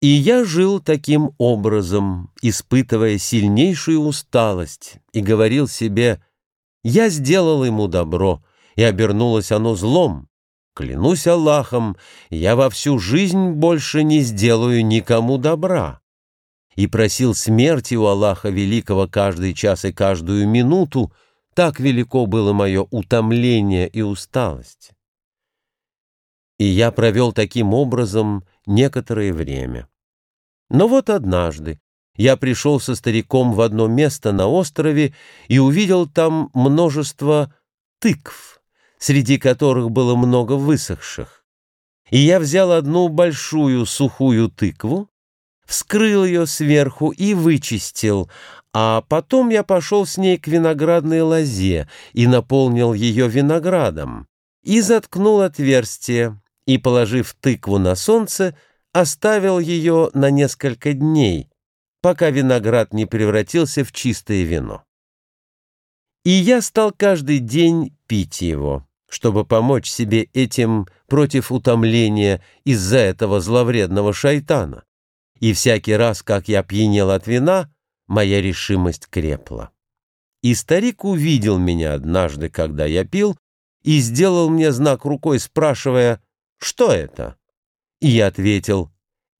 И я жил таким образом, испытывая сильнейшую усталость, и говорил себе, «Я сделал ему добро, и обернулось оно злом. Клянусь Аллахом, я во всю жизнь больше не сделаю никому добра». И просил смерти у Аллаха Великого каждый час и каждую минуту, так велико было мое утомление и усталость. И я провел таким образом некоторое время. Но вот однажды я пришел со стариком в одно место на острове и увидел там множество тыкв, среди которых было много высохших. И я взял одну большую сухую тыкву, вскрыл ее сверху и вычистил, а потом я пошел с ней к виноградной лозе и наполнил ее виноградом, и заткнул отверстие, и, положив тыкву на солнце, оставил ее на несколько дней, пока виноград не превратился в чистое вино. И я стал каждый день пить его, чтобы помочь себе этим против утомления из-за этого зловредного шайтана. И всякий раз, как я пьянел от вина, моя решимость крепла. И старик увидел меня однажды, когда я пил, и сделал мне знак рукой, спрашивая, что это? И я ответил,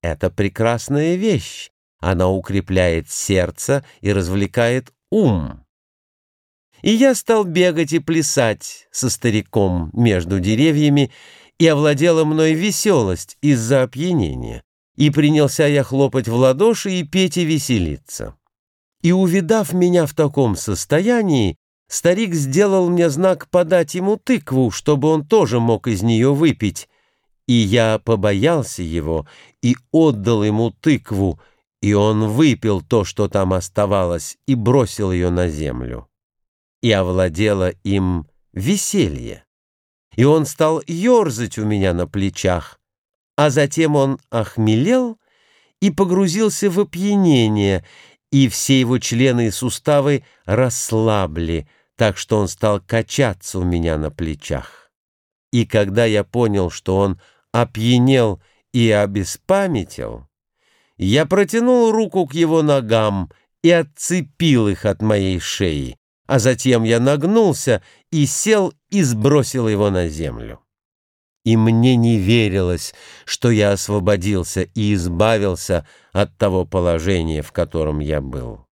это прекрасная вещь. Она укрепляет сердце и развлекает ум. И я стал бегать и плясать со стариком между деревьями, и овладела мной веселость из-за опьянения. И принялся я хлопать в ладоши и петь и веселиться. И, увидав меня в таком состоянии, старик сделал мне знак подать ему тыкву, чтобы он тоже мог из нее выпить, и я побоялся его и отдал ему тыкву, и он выпил то, что там оставалось, и бросил ее на землю. И овладело им веселье. И он стал ерзать у меня на плечах, а затем он охмелел и погрузился в опьянение, и все его члены и суставы расслабли, так что он стал качаться у меня на плечах. И когда я понял, что он опьянел и обеспамятил, я протянул руку к его ногам и отцепил их от моей шеи, а затем я нагнулся и сел и сбросил его на землю. И мне не верилось, что я освободился и избавился от того положения, в котором я был.